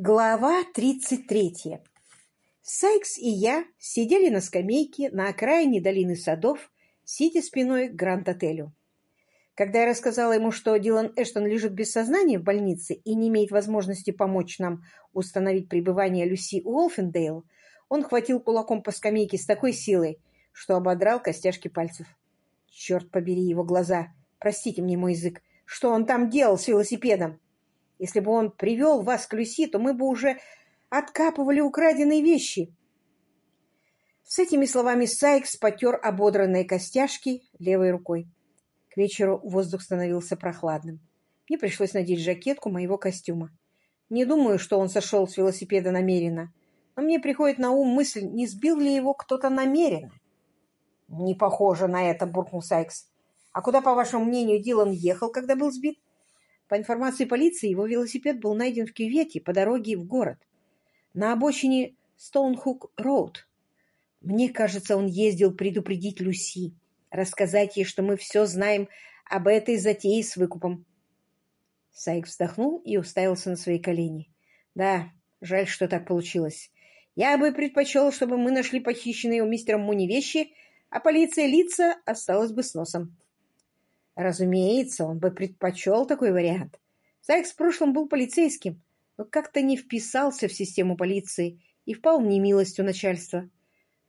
Глава 33. Сайкс и я сидели на скамейке на окраине долины садов, сидя спиной к Гранд-отелю. Когда я рассказала ему, что Дилан Эштон лежит без сознания в больнице и не имеет возможности помочь нам установить пребывание Люси Уолфендейл, он хватил кулаком по скамейке с такой силой, что ободрал костяшки пальцев. Черт побери его глаза! Простите мне мой язык! Что он там делал с велосипедом? Если бы он привел вас к Люси, то мы бы уже откапывали украденные вещи. С этими словами Сайкс потер ободранные костяшки левой рукой. К вечеру воздух становился прохладным. Мне пришлось надеть жакетку моего костюма. Не думаю, что он сошел с велосипеда намеренно, но мне приходит на ум мысль, не сбил ли его кто-то намеренно. — Не похоже на это, — буркнул Сайкс. — А куда, по вашему мнению, Дилан ехал, когда был сбит? По информации полиции, его велосипед был найден в кювете по дороге в город, на обочине Стоунхук-Роуд. Мне кажется, он ездил предупредить Люси, рассказать ей, что мы все знаем об этой затее с выкупом. Сайк вздохнул и уставился на свои колени. Да, жаль, что так получилось. Я бы предпочел, чтобы мы нашли похищенные у мистера Муни вещи, а полиция лица осталась бы с носом. Разумеется, он бы предпочел такой вариант. Сайкс в прошлом был полицейским, но как-то не вписался в систему полиции и впал в немилость у начальства.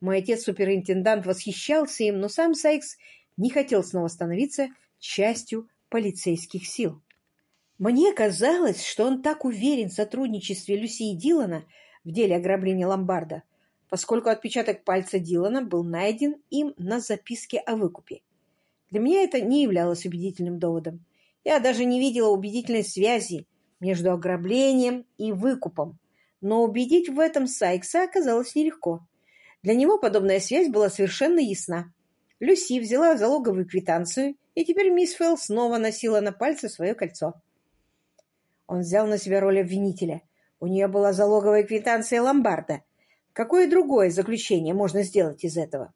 Мой отец-суперинтендант восхищался им, но сам Сайкс не хотел снова становиться частью полицейских сил. Мне казалось, что он так уверен в сотрудничестве Люси и Дилана в деле ограбления ломбарда, поскольку отпечаток пальца Дилана был найден им на записке о выкупе. Для меня это не являлось убедительным доводом. Я даже не видела убедительной связи между ограблением и выкупом. Но убедить в этом Сайкса оказалось нелегко. Для него подобная связь была совершенно ясна. Люси взяла залоговую квитанцию, и теперь мисс Фелл снова носила на пальце свое кольцо. Он взял на себя роль обвинителя. У нее была залоговая квитанция ломбарда. Какое другое заключение можно сделать из этого?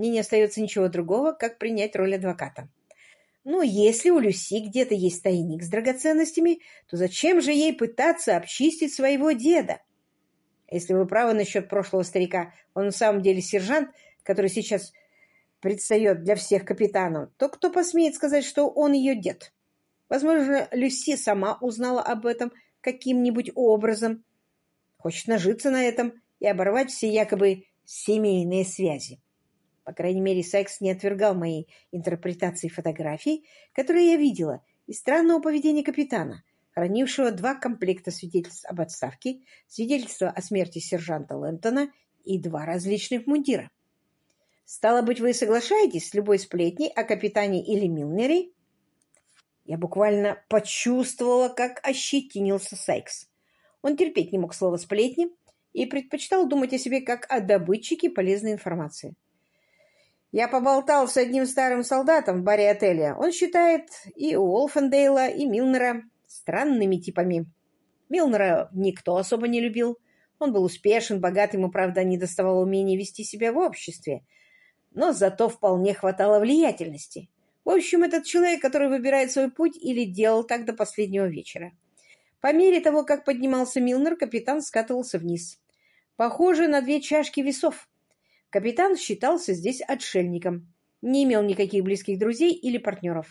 Мне не остается ничего другого, как принять роль адвоката. Ну, если у Люси где-то есть тайник с драгоценностями, то зачем же ей пытаться обчистить своего деда? Если вы правы насчет прошлого старика, он на самом деле сержант, который сейчас предстает для всех капитанов, то кто посмеет сказать, что он ее дед? Возможно, Люси сама узнала об этом каким-нибудь образом, хочет нажиться на этом и оборвать все якобы семейные связи. По крайней мере, Сайкс не отвергал моей интерпретации фотографий, которые я видела, и странного поведения капитана, хранившего два комплекта свидетельств об отставке, свидетельство о смерти сержанта Лэнтона и два различных мундира. «Стало быть, вы соглашаетесь с любой сплетней о капитане или Милнере?» Я буквально почувствовала, как ощетинился Сайкс. Он терпеть не мог слова «сплетни» и предпочитал думать о себе как о добытчике полезной информации. Я поболтал с одним старым солдатом в баре отеля. Он считает и Уолфендейла, и Милнера странными типами. Милнера никто особо не любил. Он был успешен, богат, ему, правда, не доставало умения вести себя в обществе. Но зато вполне хватало влиятельности. В общем, этот человек, который выбирает свой путь или делал так до последнего вечера. По мере того, как поднимался Милнер, капитан скатывался вниз. Похоже на две чашки весов. Капитан считался здесь отшельником, не имел никаких близких друзей или партнеров.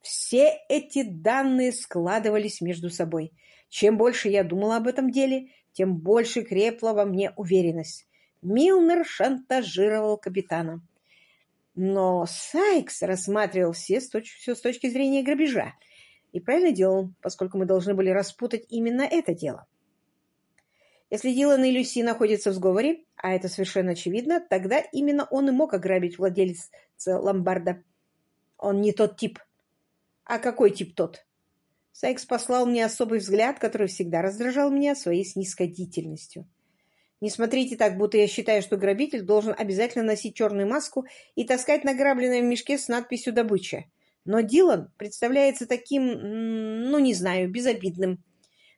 Все эти данные складывались между собой. Чем больше я думала об этом деле, тем больше крепла во мне уверенность. Милнер шантажировал капитана. Но Сайкс рассматривал все с, точ все с точки зрения грабежа. И правильно делал, поскольку мы должны были распутать именно это дело. Если Дилан и Люси находятся в сговоре, а это совершенно очевидно, тогда именно он и мог ограбить владельца ломбарда. Он не тот тип. А какой тип тот? Сайкс послал мне особый взгляд, который всегда раздражал меня своей снисходительностью. Не смотрите так, будто я считаю, что грабитель должен обязательно носить черную маску и таскать награбленное в мешке с надписью «Добыча». Но Дилан представляется таким, ну, не знаю, безобидным.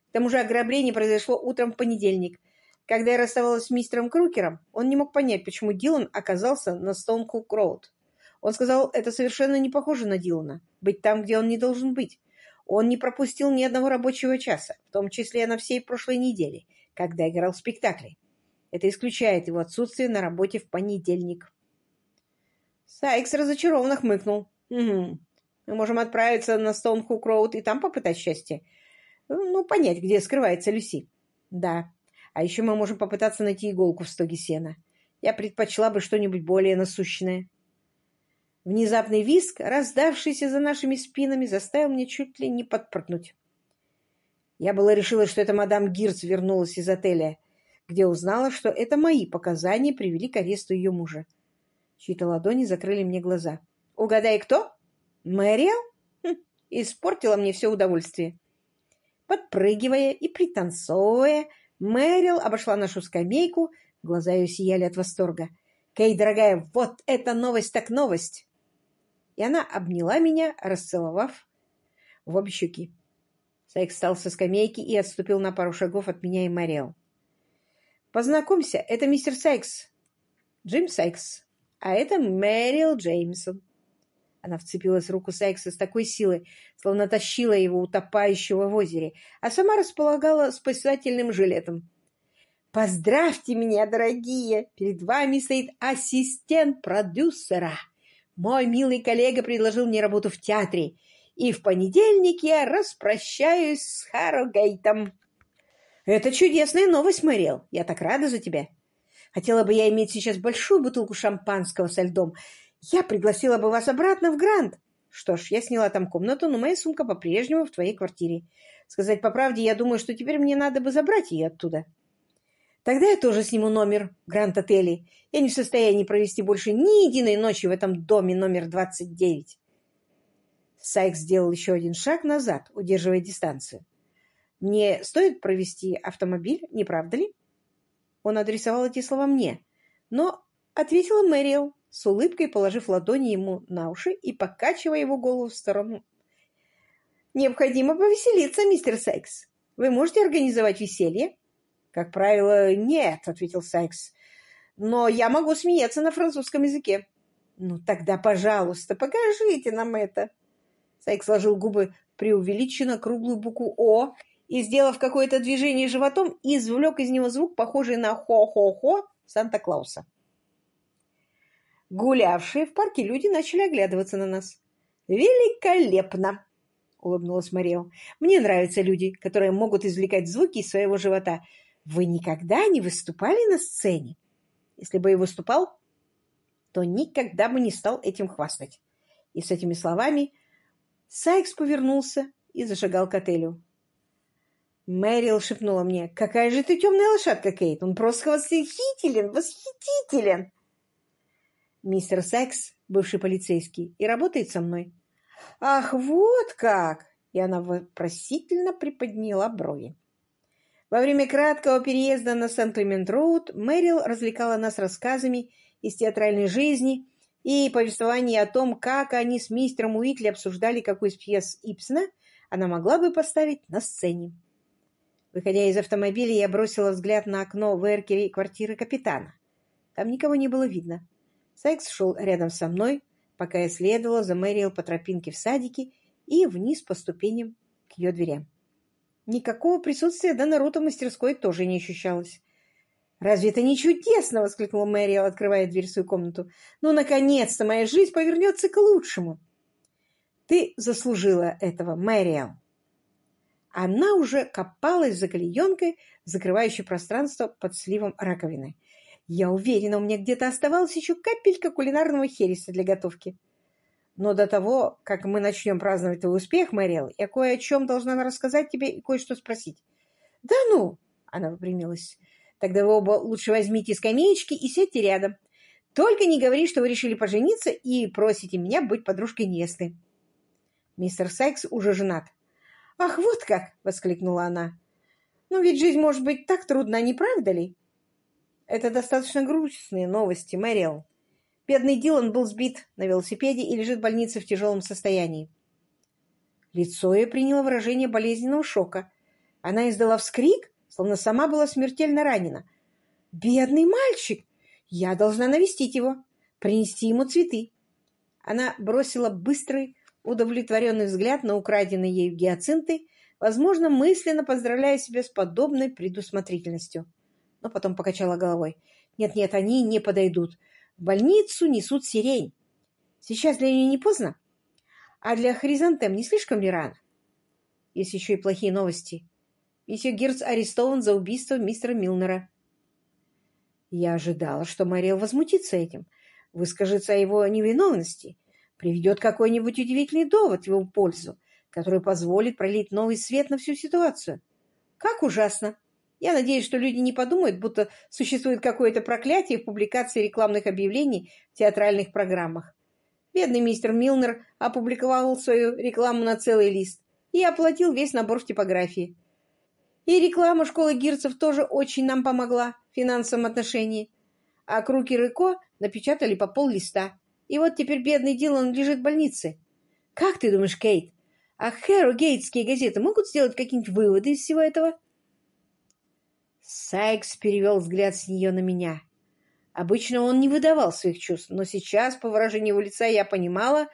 К тому же ограбление произошло утром в понедельник. Когда я расставалась с мистером Крукером, он не мог понять, почему Дилан оказался на Стоункук-Роуд. Он сказал, это совершенно не похоже на Дилана, быть там, где он не должен быть. Он не пропустил ни одного рабочего часа, в том числе на всей прошлой неделе, когда играл в спектакле. Это исключает его отсутствие на работе в понедельник. Сайкс разочарованно хмыкнул. «Угу. Мы можем отправиться на Стоунхук-Роуд и там попытать счастье. Ну, понять, где скрывается Люси. Да. А еще мы можем попытаться найти иголку в стоге сена. Я предпочла бы что-нибудь более насущное». Внезапный виск, раздавшийся за нашими спинами, заставил меня чуть ли не подпрыгнуть. Я была решила, что это мадам Гирц вернулась из отеля, где узнала, что это мои показания привели к аресту ее мужа. Чьи-то ладони закрыли мне глаза. «Угадай, кто?» «Мэриэл?» хм, Испортила мне все удовольствие. Подпрыгивая и пританцовывая, Мэрил обошла нашу скамейку, глаза ее сияли от восторга. «Кей, дорогая, вот это новость так новость!» и она обняла меня, расцеловав в обе щеки. Сайк встал со скамейки и отступил на пару шагов от меня и Мариэл. «Познакомься, это мистер Сайкс, Джим Сайкс, а это Мэрил Джеймсон». Она вцепилась в руку Сайкса с такой силой, словно тащила его утопающего в озере, а сама располагала спасательным жилетом. «Поздравьте меня, дорогие! Перед вами стоит ассистент продюсера!» Мой милый коллега предложил мне работу в театре, и в понедельник я распрощаюсь с Харрогейтом. Это чудесная новость, Мэрил. Я так рада за тебя. Хотела бы я иметь сейчас большую бутылку шампанского со льдом. Я пригласила бы вас обратно в Гранд. Что ж, я сняла там комнату, но моя сумка по-прежнему в твоей квартире. Сказать по правде, я думаю, что теперь мне надо бы забрать ее оттуда. Тогда я тоже сниму номер в Гранд-отеле. Я не в состоянии провести больше ни единой ночи в этом доме номер 29. Сайкс сделал еще один шаг назад, удерживая дистанцию. «Мне стоит провести автомобиль, не правда ли?» Он адресовал эти слова мне, но ответила Мэриэл, с улыбкой положив ладони ему на уши и покачивая его голову в сторону. «Необходимо повеселиться, мистер Сайкс. Вы можете организовать веселье?» «Как правило, нет», — ответил Сайкс. «Но я могу смеяться на французском языке». «Ну, тогда, пожалуйста, покажите нам это». Сайкс сложил губы преувеличенно круглую букву «О» и, сделав какое-то движение животом, извлек из него звук, похожий на «хо-хо-хо» Санта-Клауса. Гулявшие в парке люди начали оглядываться на нас. «Великолепно!» — улыбнулась Мариэл. «Мне нравятся люди, которые могут извлекать звуки из своего живота. Вы никогда не выступали на сцене? Если бы и выступал, то никогда бы не стал этим хвастать. И с этими словами Сайкс повернулся и зашагал к отелю. Мэрил шепнула мне, «Какая же ты темная лошадка, Кейт! Он просто восхитителен, восхитителен!» Мистер Сайкс, бывший полицейский, и работает со мной. «Ах, вот как!» И она вопросительно приподняла брови. Во время краткого переезда на Сент-Клемент-Роуд Мэрил развлекала нас рассказами из театральной жизни и повествований о том, как они с мистером Уитли обсуждали, какую из пьес Ипсона она могла бы поставить на сцене. Выходя из автомобиля, я бросила взгляд на окно в эркере квартиры капитана. Там никого не было видно. Сайкс шел рядом со мной, пока я следовала за Мэрил по тропинке в садике и вниз по ступеням к ее дверям. Никакого присутствия Донаруто в мастерской тоже не ощущалось. «Разве это не чудесно?» — воскликнула Мэриэл, открывая дверь в свою комнату. «Ну, наконец-то моя жизнь повернется к лучшему!» «Ты заслужила этого, Мэриэл!» Она уже копалась за клеенкой, закрывающей пространство под сливом раковины. «Я уверена, у меня где-то оставалась еще капелька кулинарного хереса для готовки». Но до того, как мы начнем праздновать твой успех, Мэрил, я кое о чем должна рассказать тебе и кое-что спросить. — Да ну! — она выпрямилась. — Тогда вы оба лучше возьмите скамеечки и сядьте рядом. Только не говори, что вы решили пожениться и просите меня быть подружкой невесты. Мистер Сайкс уже женат. — Ах, вот как! — воскликнула она. — Ну ведь жизнь может быть так трудна, не правда ли? — Это достаточно грустные новости, Мэрил. Бедный Дилан был сбит на велосипеде и лежит в больнице в тяжелом состоянии. Лицо ее приняло выражение болезненного шока. Она издала вскрик, словно сама была смертельно ранена. «Бедный мальчик! Я должна навестить его, принести ему цветы». Она бросила быстрый, удовлетворенный взгляд на украденные ею гиацинты, возможно, мысленно поздравляя себя с подобной предусмотрительностью. Но потом покачала головой. Нет-нет, они не подойдут. В больницу несут сирень. Сейчас для нее не поздно? А для хризантем не слишком ли рано? Есть еще и плохие новости. Месье Гирц арестован за убийство мистера Милнера. Я ожидала, что Мэриэл возмутится этим, выскажется о его невиновности, приведет какой-нибудь удивительный довод в его пользу, который позволит пролить новый свет на всю ситуацию. Как ужасно! Я надеюсь, что люди не подумают, будто существует какое-то проклятие в публикации рекламных объявлений в театральных программах. Бедный мистер Милнер опубликовал свою рекламу на целый лист и оплатил весь набор в типографии. И реклама школы Гирцев тоже очень нам помогла в финансовом отношении. А Круки Рыко напечатали по пол листа. И вот теперь бедный Дилан лежит в больнице. Как ты думаешь, Кейт, а Хэррогейтские газеты могут сделать какие-нибудь выводы из всего этого? Сайкс перевел взгляд с нее на меня. Обычно он не выдавал своих чувств, но сейчас, по выражению его лица, я понимала,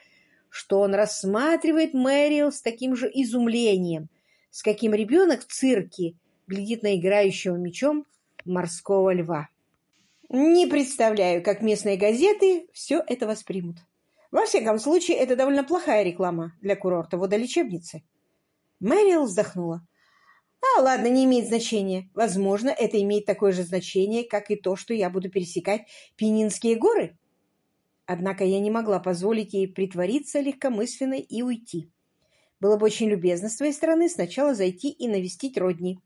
что он рассматривает Мэрил с таким же изумлением, с каким ребенок в цирке глядит на играющего мечом морского льва. Не представляю, как местные газеты все это воспримут. Во всяком случае, это довольно плохая реклама для курорта водолечебницы. Мэрил вздохнула. А, ладно, не имеет значения. Возможно, это имеет такое же значение, как и то, что я буду пересекать Пенинские горы. Однако я не могла позволить ей притвориться легкомысленной и уйти. Было бы очень любезно с твоей стороны сначала зайти и навестить Родни.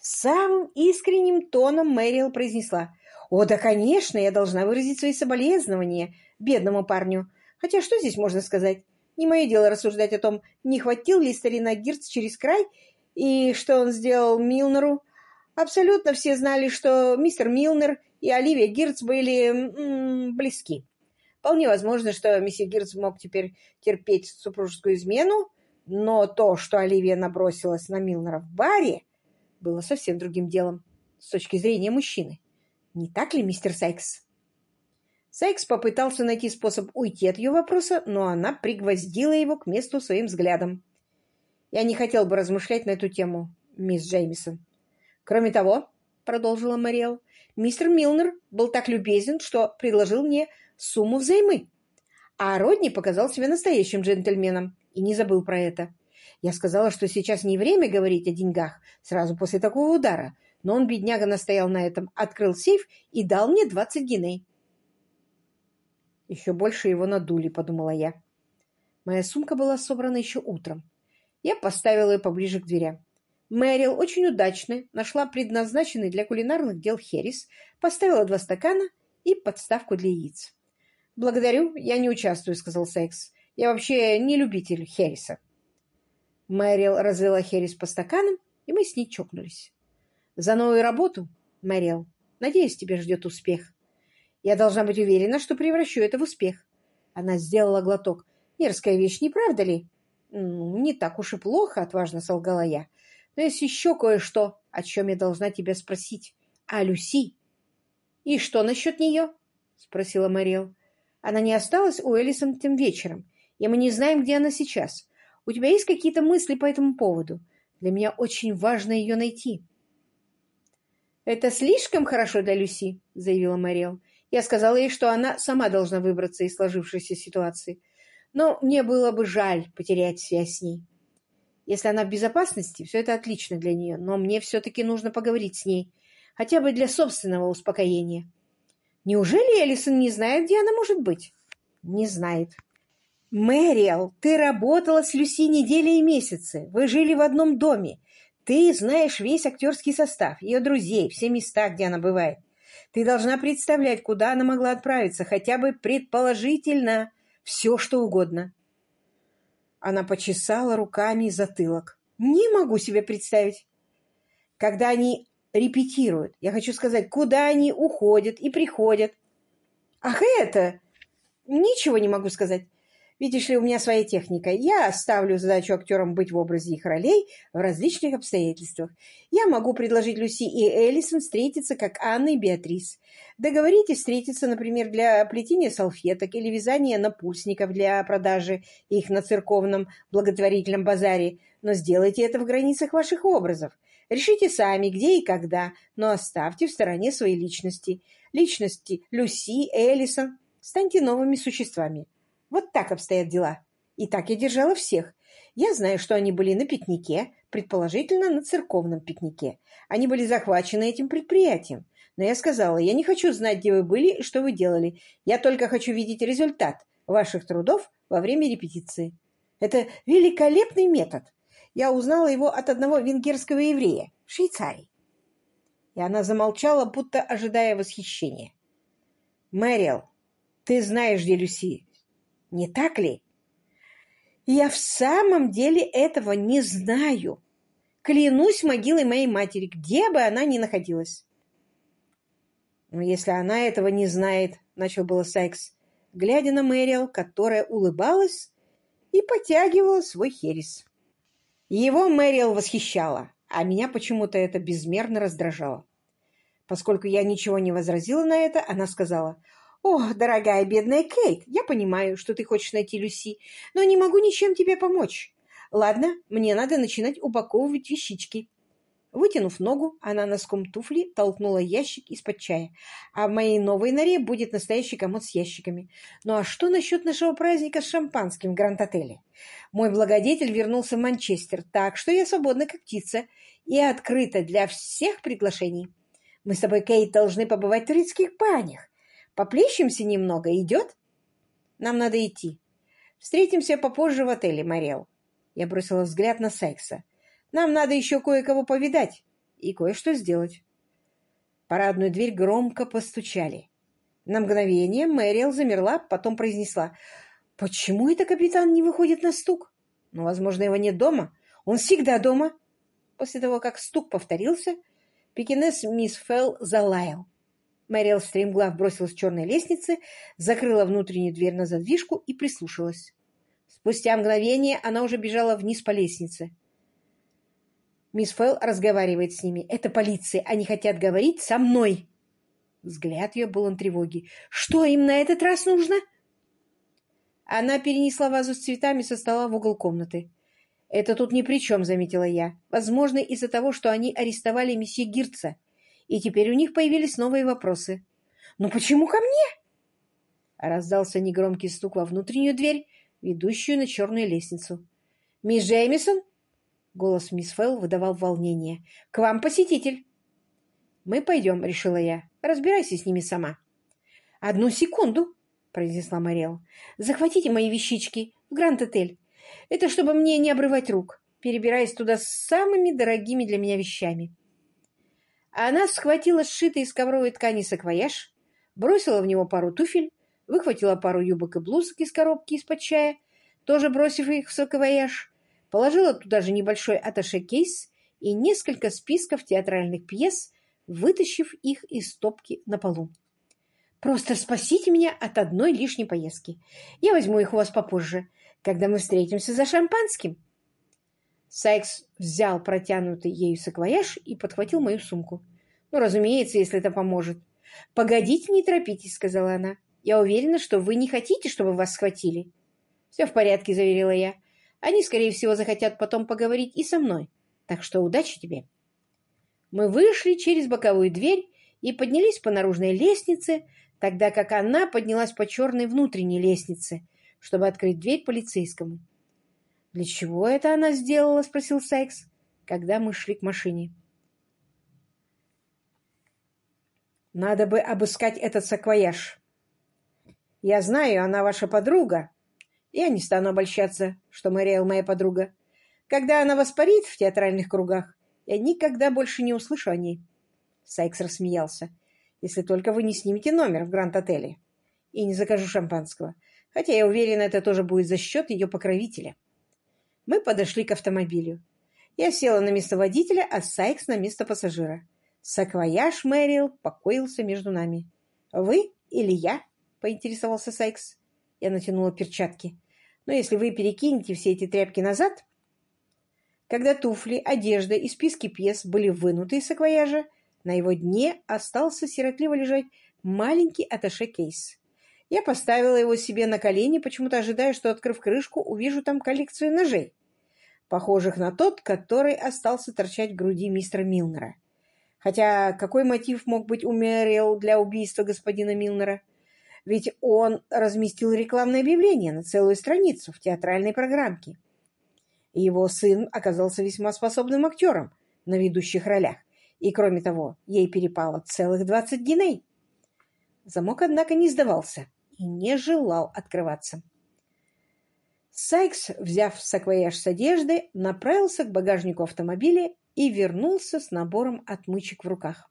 Самым искренним тоном Мэрил произнесла. «О, да, конечно, я должна выразить свои соболезнования бедному парню. Хотя что здесь можно сказать? Не мое дело рассуждать о том, не хватил ли старина Гирц через край и что он сделал Милнеру. Абсолютно все знали, что мистер Милнер и Оливия Гирц были м -м, близки. Вполне возможно, что миссис Гирц мог теперь терпеть супружескую измену, но то, что Оливия набросилась на Милнера в баре, было совсем другим делом с точки зрения мужчины. Не так ли, мистер Сайкс? Сайкс попытался найти способ уйти от ее вопроса, но она пригвоздила его к месту своим взглядом. «Я не хотел бы размышлять на эту тему, мисс Джеймисон. Кроме того, — продолжила Мариэл, — мистер Милнер был так любезен, что предложил мне сумму взаймы. А Родни показал себя настоящим джентльменом и не забыл про это. Я сказала, что сейчас не время говорить о деньгах сразу после такого удара, но он, бедняга, настоял на этом, открыл сейф и дал мне двадцать гиней. Еще больше его надули, подумала я. Моя сумка была собрана еще утром. Я поставила ее поближе к дверям. Мэрил очень удачно нашла предназначенный для кулинарных дел херес, поставила два стакана и подставку для яиц. «Благодарю, я не участвую», — сказал Секс. «Я вообще не любитель хереса». Мэрил разлила херес по стаканам, и мы с ней чокнулись. «За новую работу, Мэрил, надеюсь, тебя ждет успех. Я должна быть уверена, что превращу это в успех». Она сделала глоток. «Мерзкая вещь, не правда ли?» «Не так уж и плохо», — отважно солгала я. «Но есть еще кое-что, о чем я должна тебя спросить. А Люси?» «И что насчет нее?» — спросила Мэриэл. «Она не осталась у Элисон тем вечером, и мы не знаем, где она сейчас. У тебя есть какие-то мысли по этому поводу? Для меня очень важно ее найти». «Это слишком хорошо для Люси», — заявила Мэриэл. «Я сказала ей, что она сама должна выбраться из сложившейся ситуации. Но мне было бы жаль потерять связь с ней. Если она в безопасности, все это отлично для нее, но мне все-таки нужно поговорить с ней хотя бы для собственного успокоения. Неужели Элисон не знает, где она может быть? Не знает. Мэриэл, ты работала с Люси недели и месяцы. Вы жили в одном доме. Ты знаешь весь актерский состав, ее друзей, все места, где она бывает. Ты должна представлять, куда она могла отправиться, хотя бы предположительно, все что угодно. Она почесала руками затылок. Не могу себе представить. Когда они репетируют. Я хочу сказать, куда они уходят и приходят. Ах, это! Ничего не могу сказать. Видишь ли, у меня своя техника. Я оставлю задачу актерам быть в образе их ролей в различных обстоятельствах. Я могу предложить Люси и Эллисон встретиться, как Анна и Беатрис. Договоритесь встретиться, например, для плетения салфеток или вязания напульсников для продажи их на церковном благотворительном базаре, но сделайте это в границах ваших образов. Решите сами, где и когда, но оставьте в стороне свои личности. Личности Люси, Эллисон. Станьте новыми существами. Вот так обстоят дела. И так я держала всех. Я знаю, что они были на пикнике, предположительно на церковном пикнике. Они были захвачены этим предприятием. Но я сказала, я не хочу знать, где вы были и что вы делали. Я только хочу видеть результат ваших трудов во время репетиции. Это великолепный метод. Я узнала его от одного венгерского еврея в Швейцарии. И она замолчала, будто ожидая восхищения. «Мэрил, ты знаешь, где Люси. Не так ли? Я в самом деле этого не знаю. Клянусь могилой моей матери, где бы она ни находилась. Но если она этого не знает, начал было Сайкс, глядя на Мэрил, которая улыбалась и потягивала свой херес. Его Мэрил восхищала, а меня почему-то это безмерно раздражало. Поскольку я ничего не возразила на это, она сказала, «О, дорогая бедная Кейт, я понимаю, что ты хочешь найти Люси, но не могу ничем тебе помочь. Ладно, мне надо начинать упаковывать вещички». Вытянув ногу, она носком туфли толкнула ящик из-под чая. А в моей новой норе будет настоящий комод с ящиками. Ну а что насчет нашего праздника с шампанским в Гранд-отеле? Мой благодетель вернулся в Манчестер, так что я свободна как птица и открыта для всех приглашений. Мы с тобой, Кейт, должны побывать в турецких банях. Поплещемся немного. Идет? Нам надо идти. Встретимся попозже в отеле, Мариэл. Я бросила взгляд на Секса. Нам надо еще кое-кого повидать и кое-что сделать. Парадную дверь громко постучали. На мгновение Мэриэл замерла, потом произнесла. «Почему это капитан не выходит на стук? Ну, возможно, его нет дома. Он всегда дома». После того, как стук повторился, пекинес мисс Фелл залаял. Мэриэл стремглав бросилась к черной лестнице, закрыла внутреннюю дверь на задвижку и прислушалась. Спустя мгновение она уже бежала вниз по лестнице. Мисс Фелл разговаривает с ними. Это полиция. Они хотят говорить со мной. Взгляд ее был на тревоге. Что им на этот раз нужно? Она перенесла вазу с цветами со стола в угол комнаты. «Это тут ни при чем», — заметила я. «Возможно, из-за того, что они арестовали месье Гирца, и теперь у них появились новые вопросы. «Но почему ко мне?» Раздался негромкий стук во внутреннюю дверь, ведущую на черную лестницу. «Мисс Джеймисон?» Голос мисс Фелл выдавал волнение. «К вам посетитель!» «Мы пойдем», — решила я. «Разбирайся с ними сама». «Одну секунду», — произнесла Мариэл. «Захватите мои вещички в Гранд-отель. Это чтобы мне не обрывать рук, перебираясь туда с самыми дорогими для меня вещами». Она схватила сшитый из ковровой ткани саквояж, бросила в него пару туфель, выхватила пару юбок и блузок из коробки из-под чая, тоже бросив их в саквояж, положила туда же небольшой аташе-кейс и несколько списков театральных пьес, вытащив их из стопки на полу. «Просто спасите меня от одной лишней поездки. Я возьму их у вас попозже, когда мы встретимся за шампанским». Сайкс взял протянутый ею саквояж и подхватил мою сумку. «Ну, разумеется, если это поможет». «Погодите, не торопитесь», — сказала она. «Я уверена, что вы не хотите, чтобы вас схватили». «Все в порядке», — заверила я. Они, скорее всего, захотят потом поговорить и со мной. Так что удачи тебе. Мы вышли через боковую дверь и поднялись по наружной лестнице, тогда как она поднялась по черной внутренней лестнице, чтобы открыть дверь полицейскому. «Для чего это она сделала?» — спросил Сайкс, когда мы шли к машине. «Надо бы обыскать этот саквояж. Я знаю, она ваша подруга, я не стану обольщаться, что Мэриэл моя подруга. Когда она воспарит в театральных кругах, я никогда больше не услышу о ней. Сайкс рассмеялся. Если только вы не снимете номер в Гранд-отеле. И не закажу шампанского. Хотя я уверен, это тоже будет за счет ее покровителя. Мы подошли к автомобилю. Я села на место водителя, а Сайкс на место пассажира. Саквояж Мэрил покоился между нами. «Вы или я?» — поинтересовался Сайкс. Я натянула перчатки. Но если вы перекинете все эти тряпки назад... Когда туфли, одежда и списки пьес были вынуты из саквояжа, на его дне остался сиротливо лежать маленький аташе-кейс. Я поставила его себе на колени, почему-то ожидая, что, открыв крышку, увижу там коллекцию ножей, похожих на тот, который остался торчать в груди мистера Милнера. Хотя какой мотив мог быть у Мэриэл для убийства господина Милнера? Ведь он разместил рекламное объявление на целую страницу в театральной программке его сын оказался весьма способным актером на ведущих ролях. И, кроме того, ей перепало целых двадцать геней. Замок, однако, не сдавался и не желал открываться. Сайкс, взяв саквояж с одежды, направился к багажнику автомобиля и вернулся с набором отмычек в руках.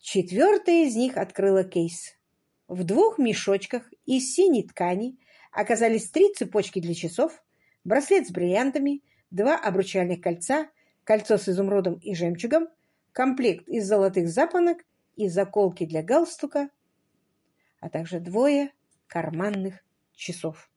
Четвертая из них открыла кейс. В двух мешочках из синей ткани оказались три цепочки для часов, браслет с бриллиантами, два обручальных кольца, кольцо с изумрудом и жемчугом, комплект из золотых запонок и заколки для галстука, а также двое карманных часов.